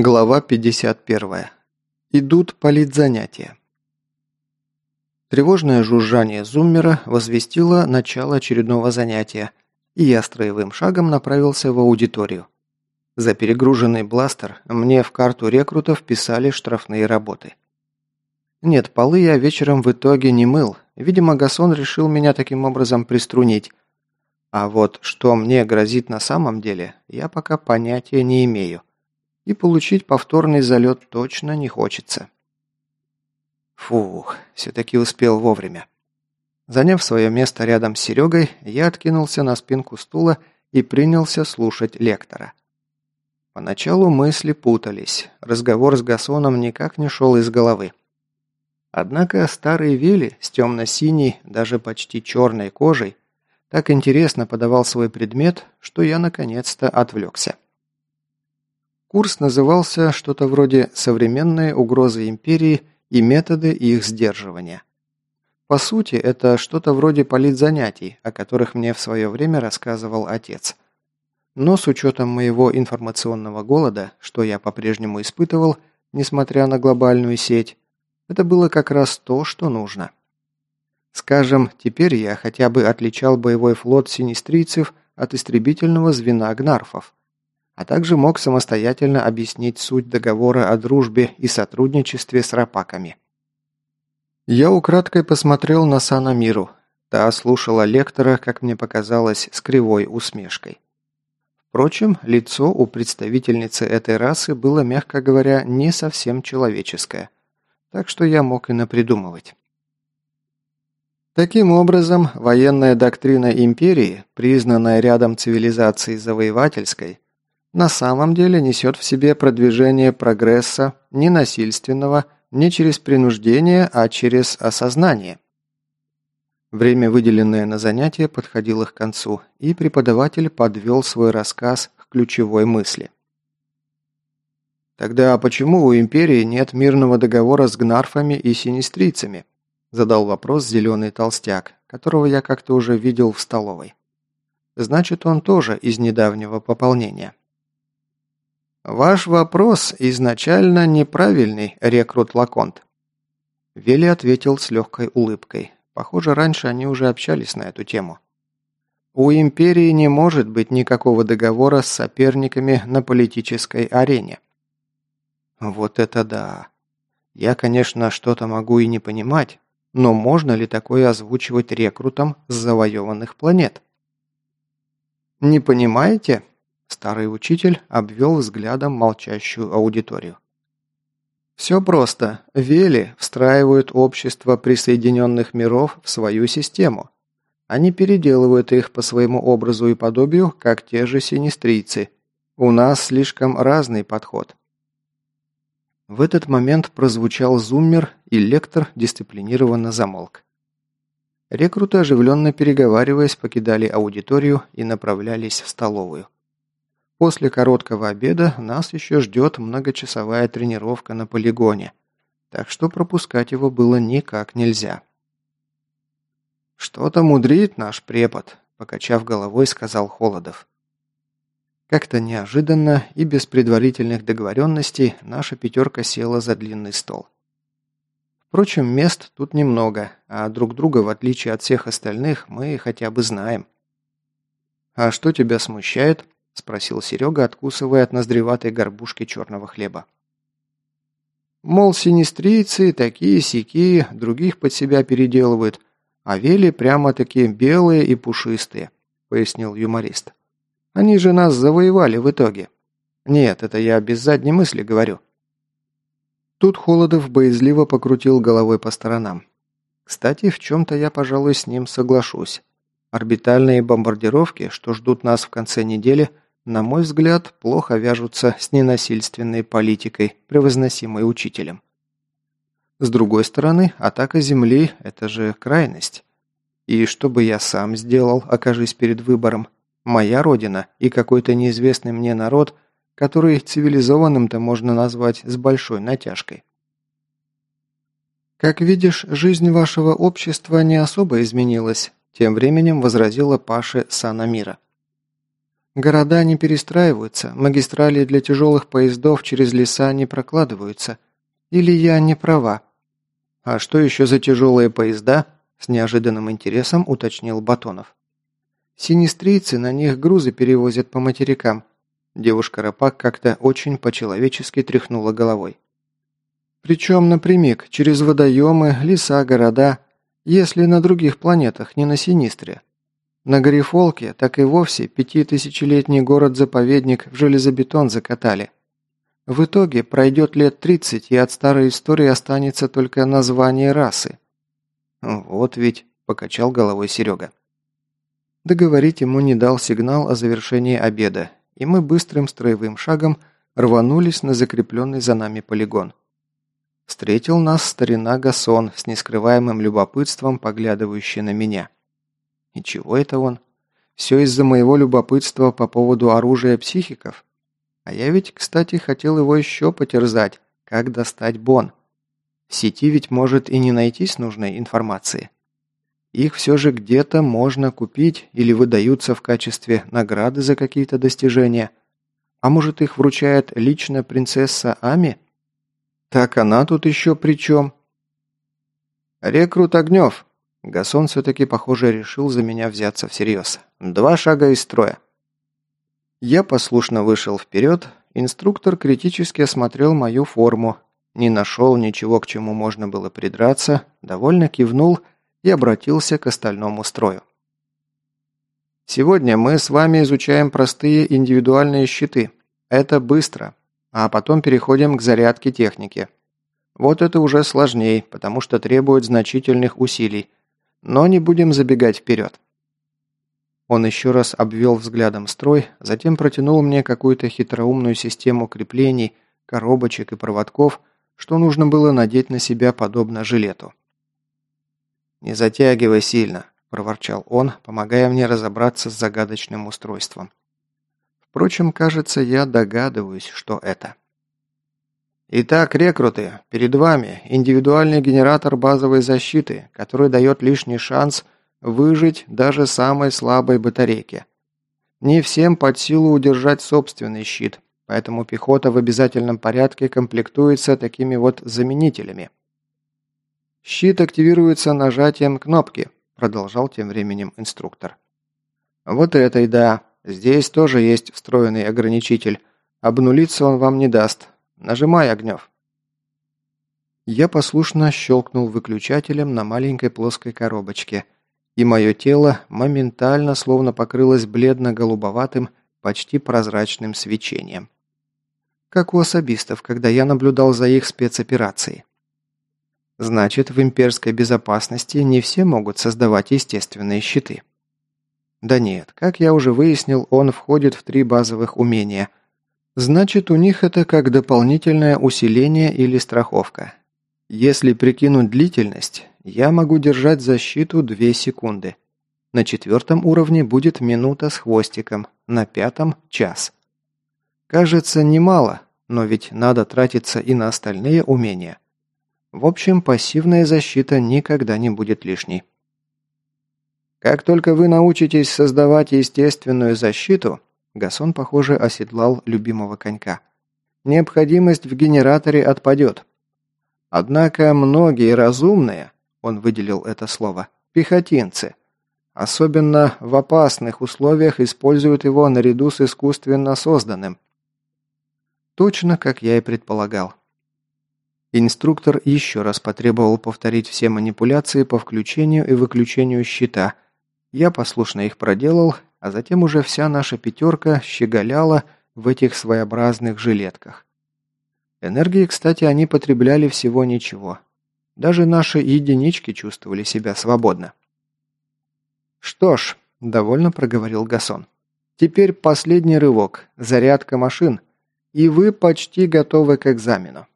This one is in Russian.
Глава 51. Идут политзанятия. Тревожное жужжание зуммера возвестило начало очередного занятия, и я строевым шагом направился в аудиторию. За перегруженный бластер мне в карту рекрутов писали штрафные работы. Нет, полы я вечером в итоге не мыл. Видимо, Гасон решил меня таким образом приструнить. А вот что мне грозит на самом деле, я пока понятия не имею и получить повторный залет точно не хочется. Фух, все-таки успел вовремя. Заняв свое место рядом с Серегой, я откинулся на спинку стула и принялся слушать лектора. Поначалу мысли путались, разговор с Гасоном никак не шел из головы. Однако старый Вели с темно-синей, даже почти черной кожей так интересно подавал свой предмет, что я наконец-то отвлекся. Курс назывался что-то вроде «Современные угрозы империи и методы их сдерживания». По сути, это что-то вроде политзанятий, о которых мне в свое время рассказывал отец. Но с учетом моего информационного голода, что я по-прежнему испытывал, несмотря на глобальную сеть, это было как раз то, что нужно. Скажем, теперь я хотя бы отличал боевой флот синистрийцев от истребительного звена гнарфов а также мог самостоятельно объяснить суть договора о дружбе и сотрудничестве с рапаками. Я украдкой посмотрел на Сана Миру. Та слушала лектора, как мне показалось, с кривой усмешкой. Впрочем, лицо у представительницы этой расы было, мягко говоря, не совсем человеческое, так что я мог и напридумывать. Таким образом, военная доктрина империи, признанная рядом цивилизаций завоевательской, на самом деле несет в себе продвижение прогресса не насильственного, не через принуждение, а через осознание. Время, выделенное на занятие, подходило к концу, и преподаватель подвел свой рассказ к ключевой мысли. «Тогда почему у Империи нет мирного договора с гнарфами и синистрийцами?» задал вопрос зеленый толстяк, которого я как-то уже видел в столовой. «Значит, он тоже из недавнего пополнения». «Ваш вопрос изначально неправильный, рекрут Лаконт». Вели ответил с легкой улыбкой. Похоже, раньше они уже общались на эту тему. У империи не может быть никакого договора с соперниками на политической арене. Вот это да. Я, конечно, что-то могу и не понимать, но можно ли такое озвучивать рекрутам с завоеванных планет? Не понимаете? Старый учитель обвел взглядом молчащую аудиторию. Все просто. Вели встраивают общество присоединенных миров в свою систему. Они переделывают их по своему образу и подобию, как те же синистрийцы. У нас слишком разный подход. В этот момент прозвучал зуммер, и лектор дисциплинированно замолк. Рекруты, оживленно переговариваясь, покидали аудиторию и направлялись в столовую. После короткого обеда нас еще ждет многочасовая тренировка на полигоне, так что пропускать его было никак нельзя. «Что-то мудрит наш препод», – покачав головой, сказал Холодов. Как-то неожиданно и без предварительных договоренностей наша пятерка села за длинный стол. Впрочем, мест тут немного, а друг друга, в отличие от всех остальных, мы хотя бы знаем. «А что тебя смущает?» Спросил Серега, откусывая от ноздреватой горбушки черного хлеба. Мол, синистрийцы такие-сякие, других под себя переделывают, а вели прямо-таки белые и пушистые, пояснил юморист. Они же нас завоевали в итоге. Нет, это я без задней мысли говорю. Тут Холодов боязливо покрутил головой по сторонам. Кстати, в чем-то я, пожалуй, с ним соглашусь. Орбитальные бомбардировки, что ждут нас в конце недели – на мой взгляд, плохо вяжутся с ненасильственной политикой, превозносимой учителем. С другой стороны, атака Земли – это же крайность. И что бы я сам сделал, окажись перед выбором? Моя родина и какой-то неизвестный мне народ, который цивилизованным-то можно назвать с большой натяжкой. «Как видишь, жизнь вашего общества не особо изменилась», тем временем возразила Паше Санамира. Города не перестраиваются, магистрали для тяжелых поездов через леса не прокладываются. Или я не права?» «А что еще за тяжелые поезда?» С неожиданным интересом уточнил Батонов. «Синистрийцы на них грузы перевозят по материкам». Девушка Рапак как-то очень по-человечески тряхнула головой. «Причем напрямик, через водоемы, леса, города, если на других планетах, не на Синистре. На Гарифолке так и вовсе пятитысячелетний город-заповедник в железобетон закатали. В итоге пройдет лет тридцать, и от старой истории останется только название расы. «Вот ведь», – покачал головой Серега. Договорить ему не дал сигнал о завершении обеда, и мы быстрым строевым шагом рванулись на закрепленный за нами полигон. Встретил нас старина Гасон с нескрываемым любопытством, поглядывающий на меня. И чего это он? Все из-за моего любопытства по поводу оружия психиков? А я ведь, кстати, хотел его еще потерзать, как достать бон. В сети ведь может и не найтись нужной информации. Их все же где-то можно купить или выдаются в качестве награды за какие-то достижения. А может их вручает лично принцесса Ами? Так она тут еще при чем? «Рекрут Огнев!» Гасон все-таки, похоже, решил за меня взяться всерьез. «Два шага из строя». Я послушно вышел вперед, инструктор критически осмотрел мою форму, не нашел ничего, к чему можно было придраться, довольно кивнул и обратился к остальному строю. Сегодня мы с вами изучаем простые индивидуальные щиты. Это быстро. А потом переходим к зарядке техники. Вот это уже сложнее, потому что требует значительных усилий. Но не будем забегать вперед. Он еще раз обвел взглядом строй, затем протянул мне какую-то хитроумную систему креплений, коробочек и проводков, что нужно было надеть на себя подобно жилету. «Не затягивай сильно», – проворчал он, помогая мне разобраться с загадочным устройством. Впрочем, кажется, я догадываюсь, что это. Итак, рекруты, перед вами индивидуальный генератор базовой защиты, который дает лишний шанс выжить даже самой слабой батарейке. Не всем под силу удержать собственный щит, поэтому пехота в обязательном порядке комплектуется такими вот заменителями. «Щит активируется нажатием кнопки», – продолжал тем временем инструктор. «Вот этой, да. Здесь тоже есть встроенный ограничитель. Обнулиться он вам не даст. Нажимай, Огнев». Я послушно щелкнул выключателем на маленькой плоской коробочке, и мое тело моментально словно покрылось бледно-голубоватым, почти прозрачным свечением как у особистов, когда я наблюдал за их спецоперацией. Значит, в имперской безопасности не все могут создавать естественные щиты. Да нет, как я уже выяснил, он входит в три базовых умения. Значит, у них это как дополнительное усиление или страховка. Если прикинуть длительность, я могу держать защиту 2 секунды. На четвертом уровне будет минута с хвостиком, на пятом – час. Кажется, немало, но ведь надо тратиться и на остальные умения. В общем, пассивная защита никогда не будет лишней. Как только вы научитесь создавать естественную защиту, Гасон, похоже, оседлал любимого конька. Необходимость в генераторе отпадет. Однако многие разумные, он выделил это слово, пехотинцы, особенно в опасных условиях используют его наряду с искусственно созданным, Точно, как я и предполагал. Инструктор еще раз потребовал повторить все манипуляции по включению и выключению щита. Я послушно их проделал, а затем уже вся наша пятерка щеголяла в этих своеобразных жилетках. Энергии, кстати, они потребляли всего ничего. Даже наши единички чувствовали себя свободно. «Что ж», – довольно проговорил Гасон. «Теперь последний рывок. Зарядка машин и вы почти готовы к экзамену.